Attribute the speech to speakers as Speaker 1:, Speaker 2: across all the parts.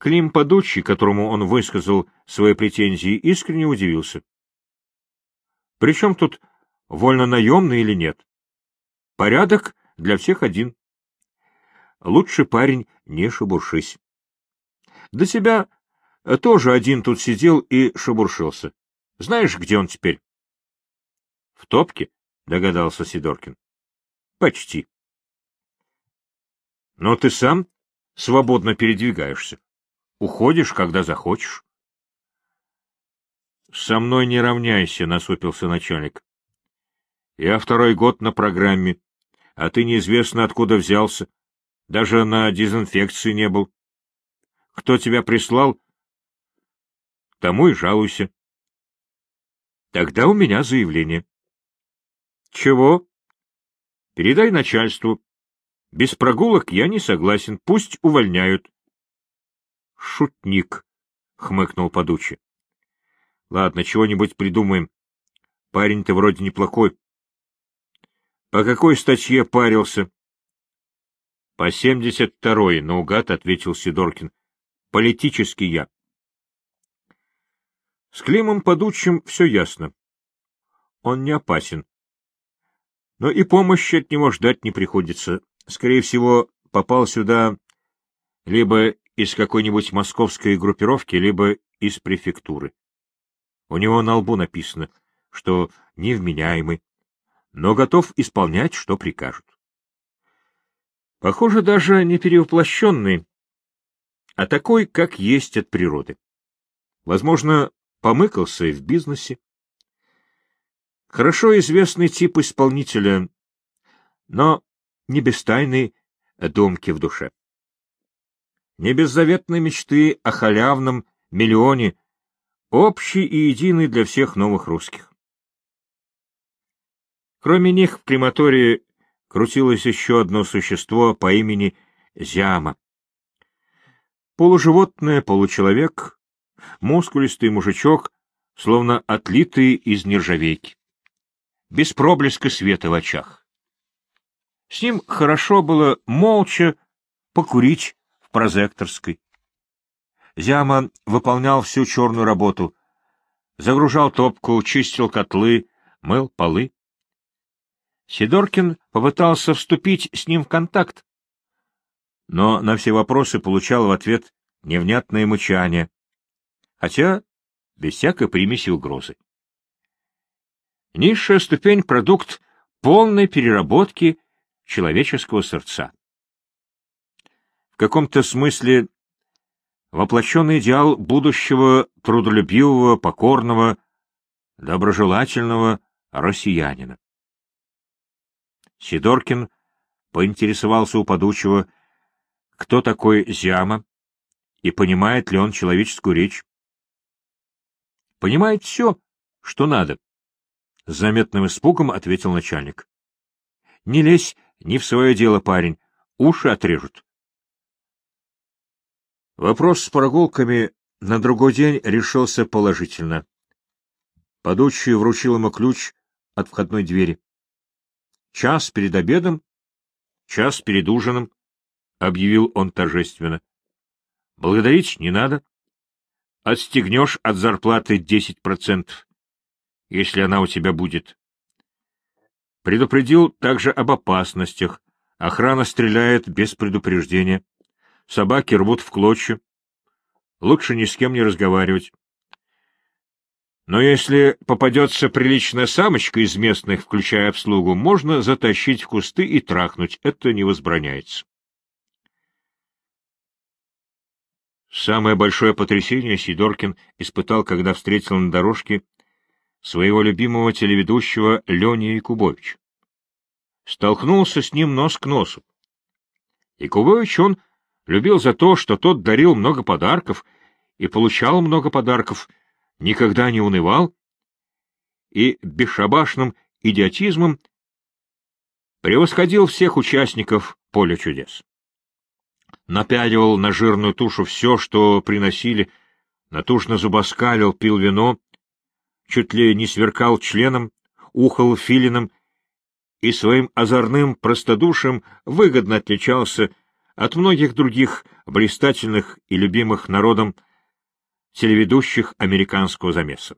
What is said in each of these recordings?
Speaker 1: Клим Падучи, которому он высказал свои претензии, искренне удивился. Причем тут вольно-наемный или нет? Порядок для всех один. Лучше, парень, не шебуршись. До себя тоже один тут сидел и шебуршился. Знаешь, где он теперь? — В топке, — догадался Сидоркин. — Почти. — Но ты сам свободно передвигаешься. Уходишь, когда захочешь. — Со мной не равняйся, — насупился начальник. — Я второй год на программе, а ты неизвестно откуда взялся. Даже на дезинфекции не был. Кто тебя прислал, тому и жалуйся. Тогда у меня заявление. — Чего? — Передай начальству. Без прогулок я не согласен, пусть увольняют. Шутник, — хмыкнул Подучи. — Ладно, чего-нибудь придумаем. Парень-то вроде неплохой. — По какой статье парился? — По семьдесят второй, — наугад ответил Сидоркин. — Политический я. С Климом Подучим все ясно. Он не опасен. Но и помощи от него ждать не приходится. Скорее всего, попал сюда либо из какой-нибудь московской группировки, либо из префектуры. У него на лбу написано, что невменяемый, но готов исполнять, что прикажут. Похоже, даже не перевоплощенный, а такой, как есть от природы. Возможно, помыкался и в бизнесе. Хорошо известный тип исполнителя, но не без тайной домки в душе не беззаветной мечты о халявном миллионе, общий и единый для всех новых русских. Кроме них в крематории крутилось еще одно существо по имени Зяма. Полуживотное, получеловек, мускулистый мужичок, словно отлитый из нержавейки. Без проблеска света в очах. С ним хорошо было молча покурить прозекторской. Зяма выполнял всю черную работу. Загружал топку, чистил котлы, мыл полы. Сидоркин попытался вступить с ним в контакт, но на все вопросы получал в ответ невнятное мычание, хотя без всякой примеси угрозы. Низшая ступень — продукт полной переработки человеческого сердца каком-то смысле воплощенный идеал будущего трудолюбивого, покорного, доброжелательного россиянина. Сидоркин поинтересовался у подучего, кто такой Зяма и понимает ли он человеческую речь. «Понимает все, что надо», — с заметным испугом ответил начальник. «Не лезь не в свое дело, парень, уши отрежут». Вопрос с прогулками на другой день решился положительно. Подучий вручил ему ключ от входной двери. Час перед обедом, час перед ужином, — объявил он торжественно. — Благодарить не надо. Отстегнешь от зарплаты десять процентов, если она у тебя будет. Предупредил также об опасностях. Охрана стреляет без предупреждения собаки рвут в клочья. Лучше ни с кем не разговаривать. Но если попадется приличная самочка из местных, включая обслугу, можно затащить в кусты и трахнуть. Это не возбраняется. Самое большое потрясение Сидоркин испытал, когда встретил на дорожке своего любимого телеведущего Леня Якубовича. Столкнулся с ним нос к носу. Якубович он любил за то, что тот дарил много подарков и получал много подарков, никогда не унывал и бесшабашным идиотизмом превосходил всех участников поля чудес. Напядивал на жирную тушу все, что приносили, натужно зубоскалил, пил вино, чуть ли не сверкал членом, ухал филином и своим озорным простодушием выгодно отличался от многих других блистательных и любимых народом телеведущих американского замеса.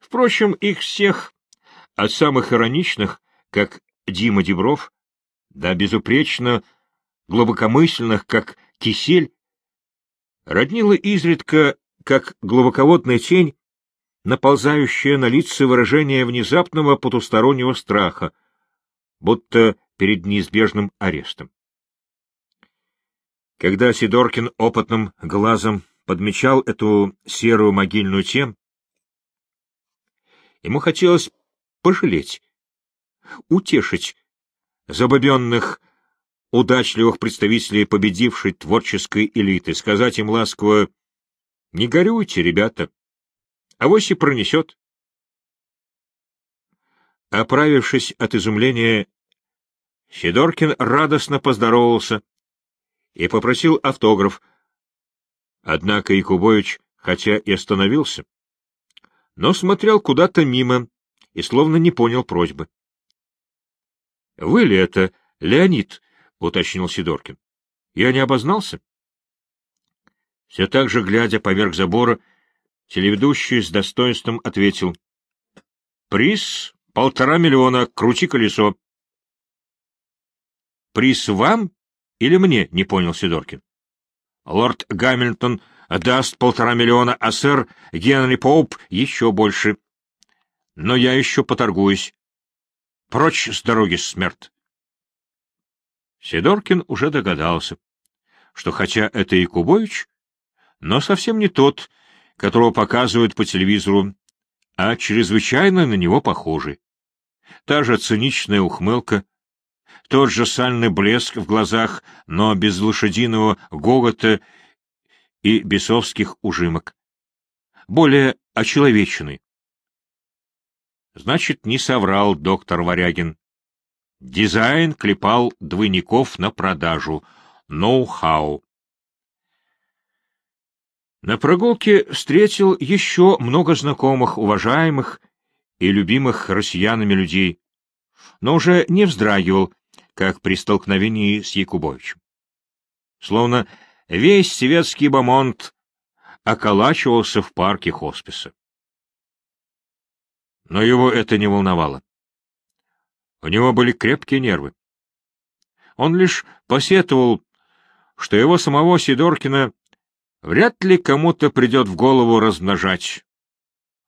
Speaker 1: Впрочем, их всех, от самых ироничных, как Дима Дебров, до безупречно глубокомысленных, как Кисель, роднила изредка, как глубоководная тень, наползающая на лица выражение внезапного потустороннего страха, будто перед неизбежным арестом. Когда Сидоркин опытным глазом подмечал эту серую могильную тем, ему хотелось пожалеть, утешить забобенных, удачливых представителей победившей творческой элиты, сказать им ласково «Не горюйте, ребята, авось и пронесет». Оправившись от изумления, Сидоркин радостно поздоровался и попросил автограф. Однако Якубович, хотя и остановился, но смотрел куда-то мимо и словно не понял просьбы. — Вы ли это, Леонид? — уточнил Сидоркин. — Я не обознался? Все так же, глядя поверх забора, телеведущий с достоинством ответил. — Приз — полтора миллиона, крути колесо. — Приз вам или мне? — не понял Сидоркин. — Лорд Гамильтон даст полтора миллиона, а сэр Генри Поуп еще больше. Но я еще поторгуюсь. Прочь с дороги, смерть! Сидоркин уже догадался, что хотя это и Кубович, но совсем не тот, которого показывают по телевизору, а чрезвычайно на него похожий. Та же циничная ухмылка, тот же сальный блеск в глазах, но без лошадиного гогота и бесовских ужимок. Более очеловеченный. Значит, не соврал доктор Варягин. Дизайн клепал двойников на продажу. Ноу-хау. На прогулке встретил еще много знакомых, уважаемых и любимых россиянами людей, но уже не вздрагивал, как при столкновении с Якубовичем. Словно весь советский бомонд околачивался в парке хосписа. Но его это не волновало. У него были крепкие нервы. Он лишь посетовал, что его самого Сидоркина вряд ли кому-то придет в голову размножать.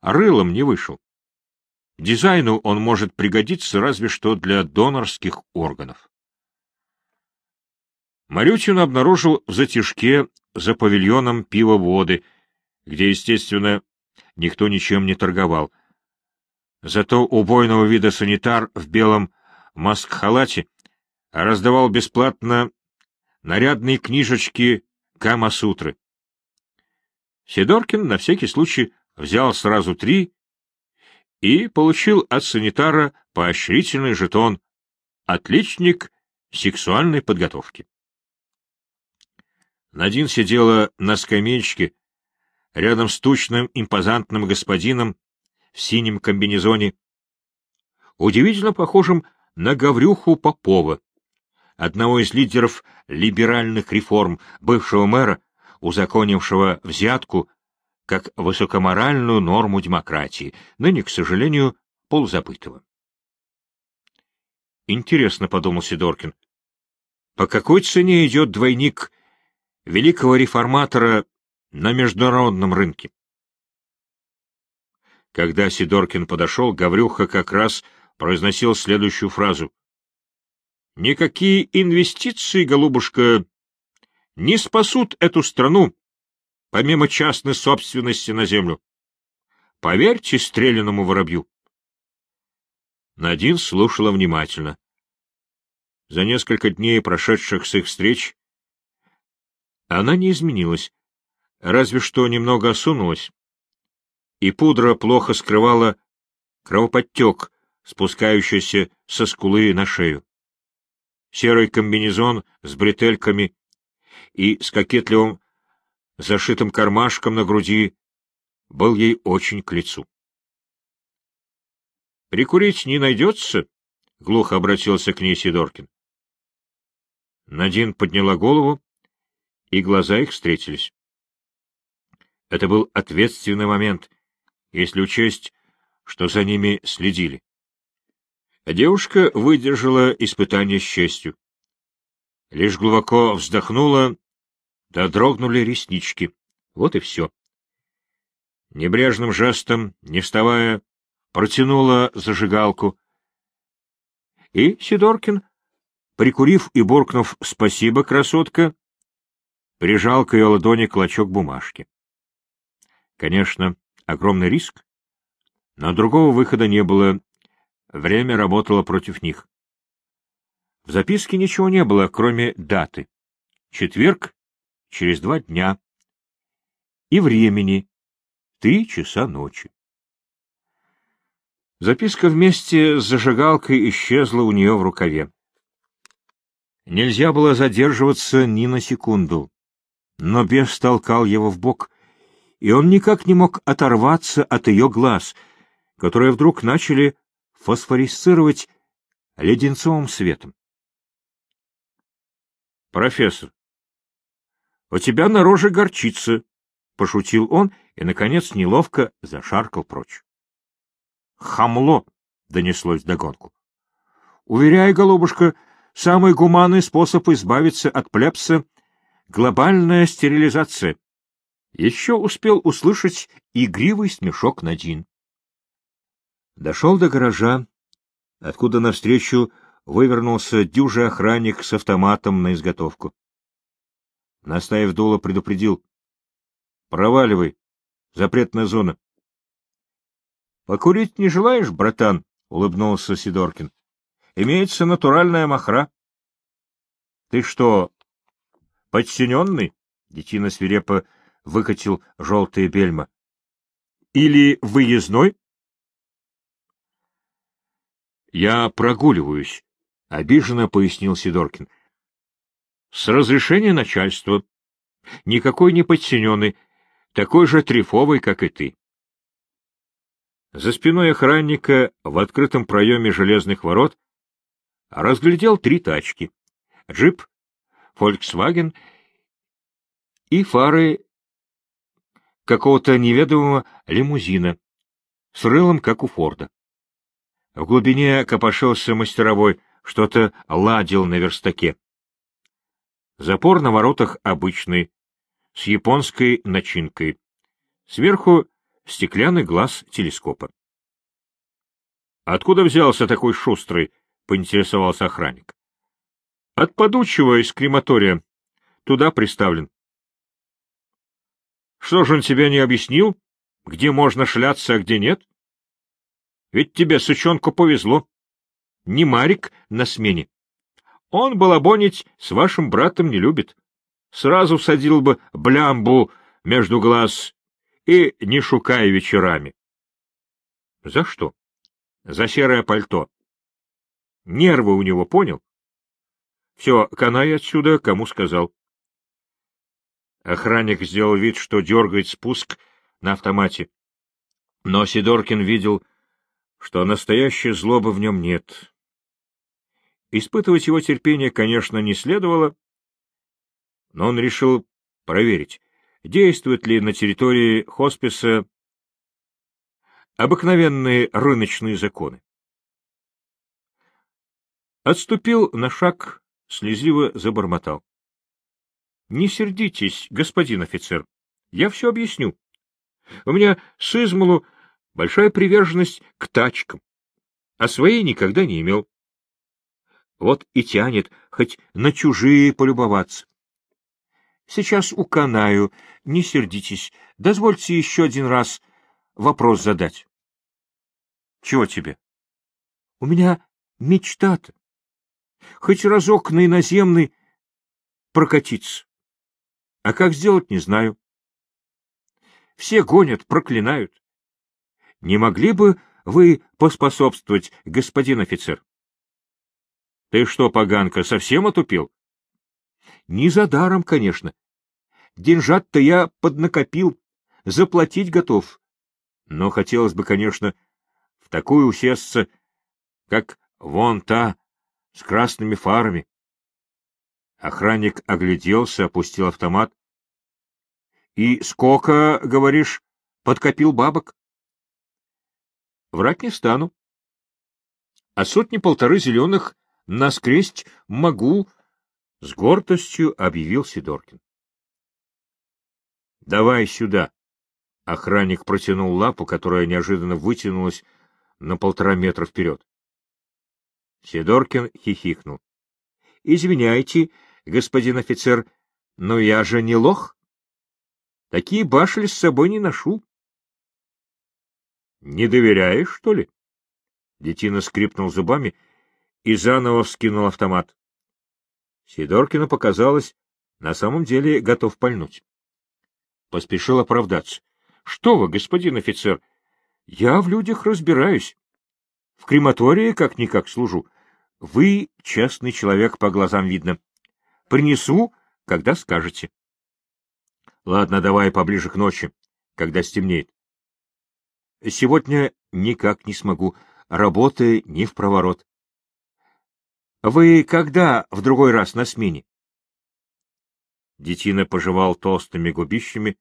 Speaker 1: А рылом не вышел. Дизайну он может пригодиться разве что для донорских органов. Марютин обнаружил в затишке за павильоном пивоводы, где, естественно, никто ничем не торговал. Зато убойного вида санитар в белом маск-халате раздавал бесплатно нарядные книжечки Кама-сутры. Сидоркин на всякий случай взял сразу три и получил от санитара поощрительный жетон «Отличник сексуальной подготовки». Надин сидела на скамеечке рядом с тучным импозантным господином в синем комбинезоне, удивительно похожим на Гаврюху Попова, одного из лидеров либеральных реформ, бывшего мэра, узаконившего взятку как высокоморальную норму демократии, ныне, к сожалению, полузабытого. Интересно, — подумал Сидоркин, — по какой цене идет двойник великого реформатора на международном рынке. Когда Сидоркин подошел, Гаврюха как раз произносил следующую фразу. «Никакие инвестиции, голубушка, не спасут эту страну, помимо частной собственности на землю. Поверьте стрелянному воробью». Надин слушала внимательно. За несколько дней, прошедших с их встреч, она не изменилась, разве что немного осунулась, и пудра плохо скрывала кровоподтек, спускающийся со скулы на шею. Серый комбинезон с бретельками и с кокетливым зашитым кармашком на груди был ей очень к лицу. — Прикурить не найдется? — глухо обратился к ней Сидоркин. Надин подняла голову, и глаза их встретились. Это был ответственный момент, если учесть, что за ними следили. Девушка выдержала испытание с честью. Лишь глубоко вздохнула, да дрогнули реснички. Вот и все. Небрежным жестом, не вставая, протянула зажигалку. И Сидоркин, прикурив и буркнув «Спасибо, красотка», прижал к ее ладони клочок бумажки. Конечно, огромный риск, но другого выхода не было. Время работало против них. В записке ничего не было, кроме даты. Четверг, через два дня. И времени. Три часа ночи. Записка вместе с зажигалкой исчезла у нее в рукаве. Нельзя было задерживаться ни на секунду. Но бес толкал его в бок, и он никак не мог оторваться от ее глаз, которые вдруг начали фосфорисцировать леденцовым светом. «Профессор, у тебя на роже горчица», — пошутил он и, наконец, неловко зашаркал прочь. «Хамло!» — донеслось вдогонку. «Уверяю, голубушка, самый гуманный способ избавиться от плебса — глобальная стерилизация еще успел услышать игривый смешок Надин. Дошел до гаража, откуда навстречу вывернулся дюжий охранник с автоматом на изготовку. Настаив дуло предупредил. — Проваливай. Запретная зона. — Покурить не желаешь, братан? — улыбнулся Сидоркин. — Имеется натуральная махра. — Ты что, подсиненный? — детина свирепо выкатил желтые бельма. — Или выездной? — Я прогуливаюсь, — обиженно пояснил Сидоркин. — С разрешения начальства. Никакой не подчиненный, такой же трефовый, как и ты. За спиной охранника в открытом проеме железных ворот разглядел три тачки — джип, Volkswagen и фары какого-то неведомого лимузина с рылом, как у Форда. В глубине копошился мастеровой, что-то ладил на верстаке. Запор на воротах обычный, с японской начинкой. Сверху стеклянный глаз телескопа. — Откуда взялся такой шустрый? — поинтересовался охранник. — От подучего из крематория. Туда приставлен. Что же он тебе не объяснил, где можно шляться, а где нет? Ведь тебе, сучонку, повезло. Не Марик на смене. Он балабонить с вашим братом не любит. Сразу всадил бы блямбу между глаз и не шукая вечерами. За что? За серое пальто. Нервы у него, понял? Все, канай отсюда, кому сказал. Охранник сделал вид, что дергает спуск на автомате. Но Сидоркин видел, что настоящей злобы в нем нет. Испытывать его терпение, конечно, не следовало, но он решил проверить, действуют ли на территории хосписа обыкновенные рыночные законы. Отступил на шаг, слезливо забормотал. Не сердитесь, господин офицер. Я все объясню. У меня с измалу большая приверженность к тачкам, а своей никогда не имел. Вот и тянет хоть на чужие полюбоваться. Сейчас уканаю, не сердитесь, дозвольте еще один раз вопрос задать. Чего тебе? У меня мечта-то. Хоть разок на иноземный прокатиться. А как сделать, не знаю. Все гонят, проклинают. Не могли бы вы поспособствовать, господин офицер? Ты что, поганка, совсем отупил? Не за даром, конечно. Деньжат-то я поднакопил, заплатить готов. Но хотелось бы, конечно, в такую усесться, как вон та, с красными фарами. Охранник огляделся, опустил автомат. — И сколько, говоришь, подкопил бабок? — Врать не стану. А сотни-полторы зеленых наскресть могу, — с гордостью объявил Сидоркин. — Давай сюда. Охранник протянул лапу, которая неожиданно вытянулась на полтора метра вперед. Сидоркин хихикнул. — Извиняйте, господин офицер, но я же не лох. Такие башли с собой не ношу. — Не доверяешь, что ли? Детина скрипнул зубами и заново вскинул автомат. Сидоркину показалось, на самом деле готов пальнуть. Поспешил оправдаться. — Что вы, господин офицер, я в людях разбираюсь. В крематории как-никак служу. Вы честный человек, по глазам видно. Принесу, когда скажете. Ладно, давай поближе к ночи, когда стемнеет. Сегодня никак не смогу. Работы не в проворот. Вы когда в другой раз на смене? Детина пожевал толстыми губищами.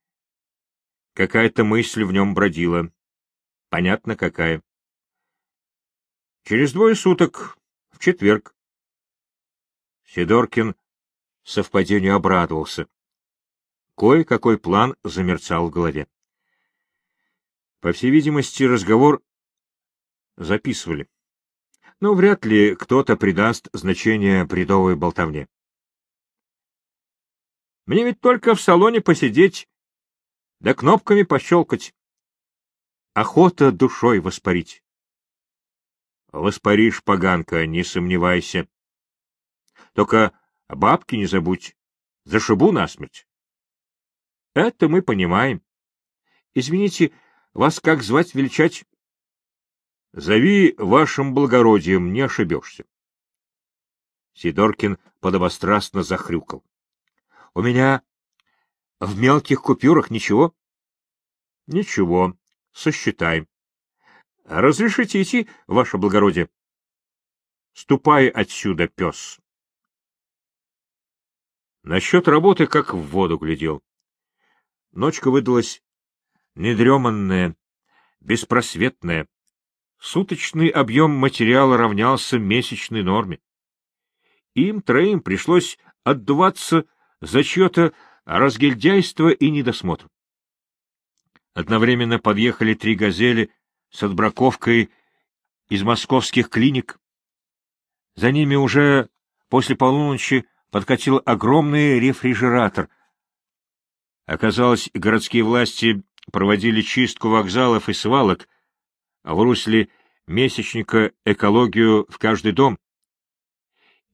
Speaker 1: Какая-то мысль в нем бродила. Понятно, какая. Через двое суток, в четверг. Сидоркин совпадению обрадовался. Кое-какой план замерцал в голове. По всей видимости, разговор записывали. Но вряд ли кто-то придаст значение бредовой болтовне. Мне ведь только в салоне посидеть, да кнопками пощелкать. Охота душой воспарить. Воспаришь, поганка, не сомневайся. Только бабки не забудь, зашибу насмерть. Это мы понимаем. Извините, вас как звать величать? Зови вашим благородием, не ошибешься. Сидоркин подобострастно захрюкал. — У меня в мелких купюрах ничего? — Ничего. Сосчитаем. — Разрешите идти, ваше благородие? — Ступай отсюда, пес. Насчет работы как в воду глядел. Ночка выдалась недреманная, беспросветная. Суточный объем материала равнялся месячной норме. Им троим пришлось отдуваться за чье-то разгильдяйство и недосмотр. Одновременно подъехали три «Газели» с отбраковкой из московских клиник. За ними уже после полуночи подкатил огромный рефрижератор. Оказалось, городские власти проводили чистку вокзалов и свалок, в русле месячника экологию в каждый дом.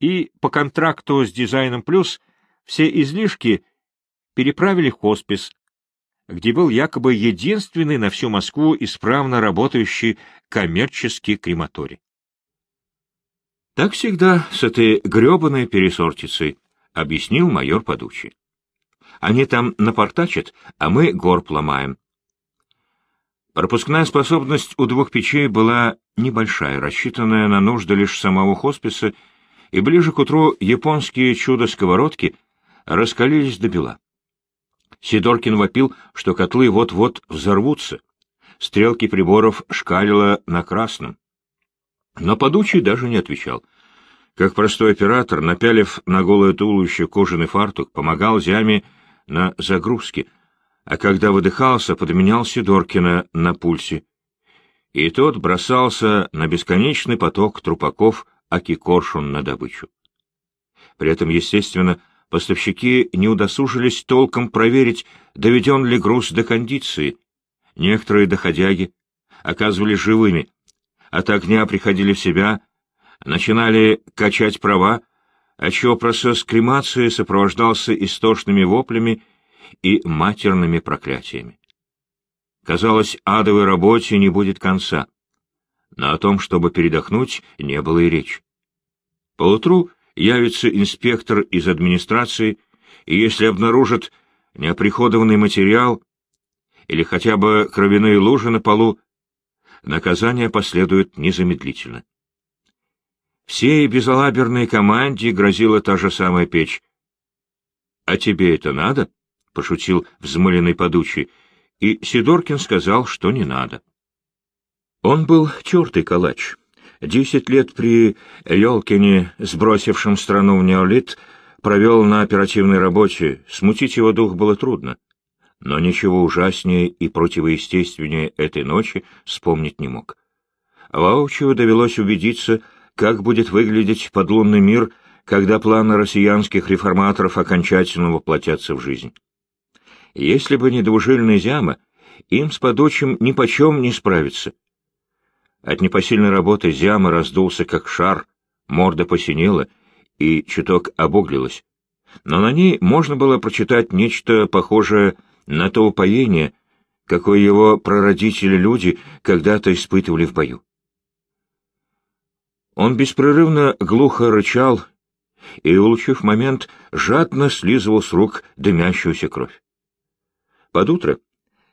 Speaker 1: И по контракту с «Дизайном Плюс» все излишки переправили в хоспис, где был якобы единственный на всю Москву исправно работающий коммерческий крематорий. Так всегда с этой гребаной пересортицей, — объяснил майор Подучи. Они там напортачат, а мы горб ломаем. Пропускная способность у двух печей была небольшая, рассчитанная на нужды лишь самого хосписа, и ближе к утру японские чудо-сковородки раскалились до бела. Сидоркин вопил, что котлы вот-вот взорвутся. Стрелки приборов шкалило на красном. Но подучий даже не отвечал. Как простой оператор, напялив на голое туловище кожаный фартук, помогал Зяме на загрузке, а когда выдыхался, подменял Сидоркина на пульсе. И тот бросался на бесконечный поток трупаков Аки-Коршун на добычу. При этом, естественно, поставщики не удосужились толком проверить, доведен ли груз до кондиции. Некоторые доходяги оказывались живыми, от огня приходили в себя, начинали качать права, отчего процесс кремации сопровождался истошными воплями и матерными проклятиями. Казалось, адовой работе не будет конца, но о том, чтобы передохнуть, не было и речи. Поутру явится инспектор из администрации, и если обнаружит неоприходованный материал или хотя бы кровяные лужи на полу, наказание последует незамедлительно. Всей безалаберной команде грозила та же самая печь, А тебе это надо? — пошутил взмыленный подучий, и Сидоркин сказал, что не надо. Он был тертый калач. Десять лет при Лелкине, сбросившем страну в неолит, провел на оперативной работе, смутить его дух было трудно. Но ничего ужаснее и противоестественнее этой ночи вспомнить не мог. Ваучеву довелось убедиться, как будет выглядеть подлунный мир, когда планы россиянских реформаторов окончательно воплотятся в жизнь. Если бы не двужильный Зяма, им с подочим нипочем не справиться. От непосильной работы Зяма раздулся, как шар, морда посинела и чуток обуглилась. Но на ней можно было прочитать нечто похожее на то упоение, какое его прародители-люди когда-то испытывали в бою. Он беспрерывно глухо рычал и, улучив момент, жадно слизывал с рук дымящуюся кровь. Под утро,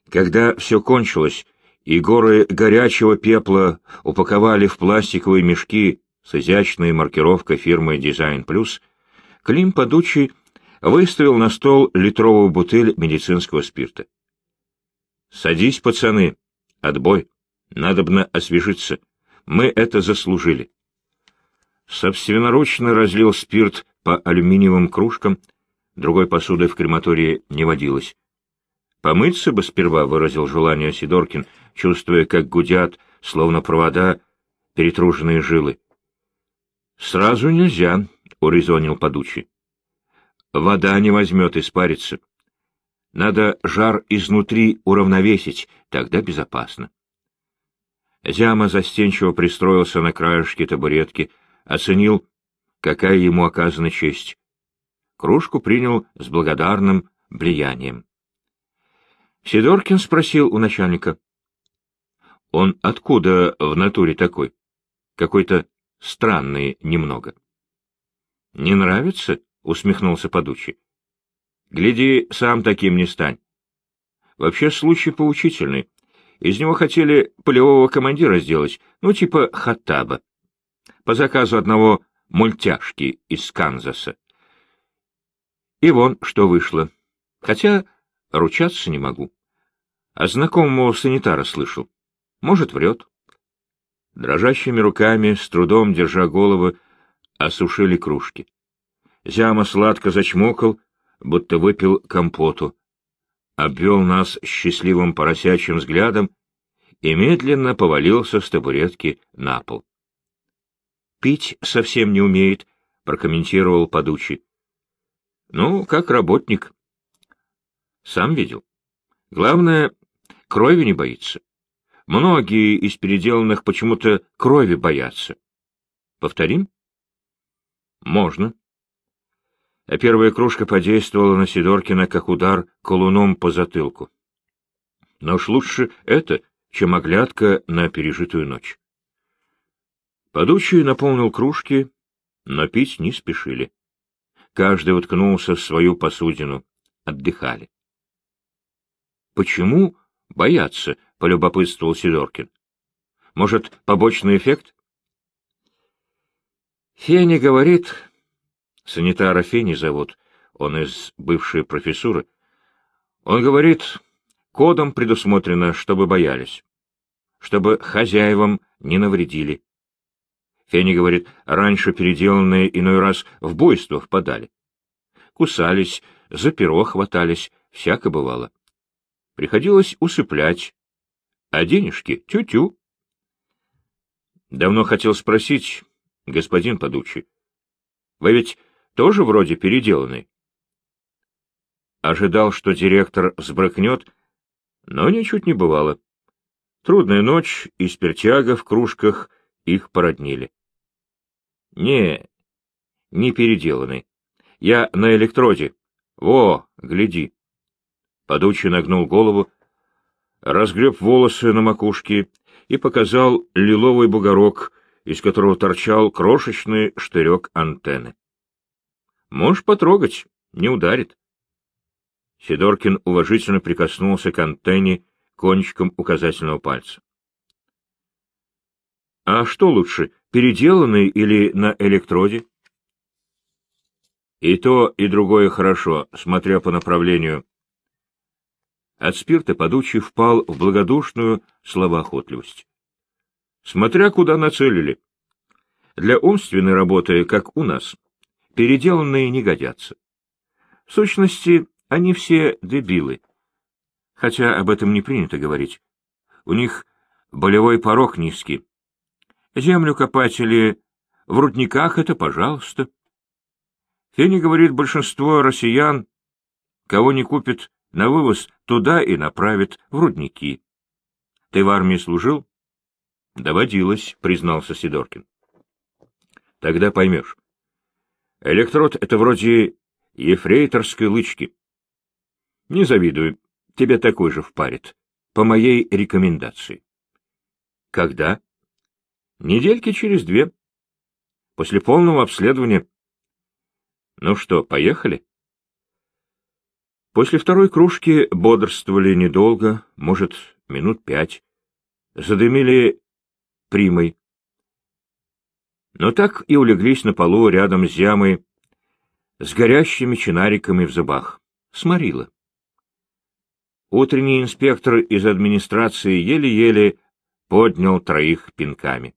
Speaker 1: когда все кончилось, и горы горячего пепла упаковали в пластиковые мешки с изящной маркировкой фирмы «Дизайн Плюс», Клим Подучий выставил на стол литровую бутыль медицинского спирта. «Садись, пацаны. Отбой. Надобно освежиться. Мы это заслужили». Собственноручно разлил спирт по алюминиевым кружкам, другой посуды в крематории не водилось. «Помыться бы сперва», — выразил желание Сидоркин, чувствуя, как гудят, словно провода, перетруженные жилы. «Сразу нельзя», — урезонил подучий. «Вода не возьмет испариться. Надо жар изнутри уравновесить, тогда безопасно». Зяма застенчиво пристроился на краешке табуретки, оценил, какая ему оказана честь. Кружку принял с благодарным влиянием. Сидоркин спросил у начальника. — Он откуда в натуре такой? Какой-то странный немного. — Не нравится? — усмехнулся подучий. — Гляди, сам таким не стань. Вообще случай поучительный. Из него хотели полевого командира сделать, ну, типа Хаттаба. По заказу одного мультяшки из Канзаса. И вон что вышло. Хотя ручаться не могу. А знакомого санитара слышал. Может, врет. Дрожащими руками, с трудом держа головы, осушили кружки. Зяма сладко зачмокал, будто выпил компоту. Обвел нас счастливым поросячьим взглядом и медленно повалился с табуретки на пол. «Пить совсем не умеет», — прокомментировал подучий. «Ну, как работник». «Сам видел. Главное, Крови не боится. Многие из переделанных почему-то крови боятся. Повторим? Можно. А первая кружка подействовала на Сидоркина, как удар колуном по затылку. Но уж лучше это, чем оглядка на пережитую ночь. Подучий наполнил кружки, но пить не спешили. Каждый уткнулся в свою посудину, отдыхали. Почему — Боятся, — полюбопытствовал Сидоркин. — Может, побочный эффект? — Феня говорит... Санитара Фени зовут, он из бывшей профессуры. Он говорит, кодом предусмотрено, чтобы боялись, чтобы хозяевам не навредили. Феня говорит, раньше переделанные иной раз в буйство впадали. Кусались, за перо хватались, всяко бывало. Приходилось усыплять. А денежки — тю-тю. Давно хотел спросить, господин Подучи, вы ведь тоже вроде переделанный? Ожидал, что директор взбрыкнет, но ничуть не бывало. Трудная ночь и спиртяга в кружках их породнили. Не, не переделанный. Я на электроде. Во, гляди. Подучий нагнул голову, разгреб волосы на макушке и показал лиловый бугорок, из которого торчал крошечный штырек антенны. — Можешь потрогать, не ударит. Сидоркин уважительно прикоснулся к антенне кончиком указательного пальца. — А что лучше, переделанный или на электроде? И то, и другое хорошо, смотря по направлению. От спирта подучий впал в благодушную словоохотливость. Смотря куда нацелили. Для умственной работы, как у нас, переделанные не годятся. В сущности, они все дебилы. Хотя об этом не принято говорить. У них болевой порог низкий. Землю копать или в рудниках — это пожалуйста. Феня говорит, большинство россиян, кого не купит на вывоз, туда и направит, в рудники. Ты в армии служил? Доводилось, признался Сидоркин. Тогда поймешь. Электрод — это вроде ефрейторской лычки. Не завидую, тебе такой же впарит, по моей рекомендации. Когда? Недельки через две. После полного обследования. Ну что, поехали? После второй кружки бодрствовали недолго, может, минут пять. Задымили примой. Но так и улеглись на полу рядом с ямой, с горящими чинариками в зубах. Сморила. Утренний инспектор из администрации еле-еле поднял троих пинками.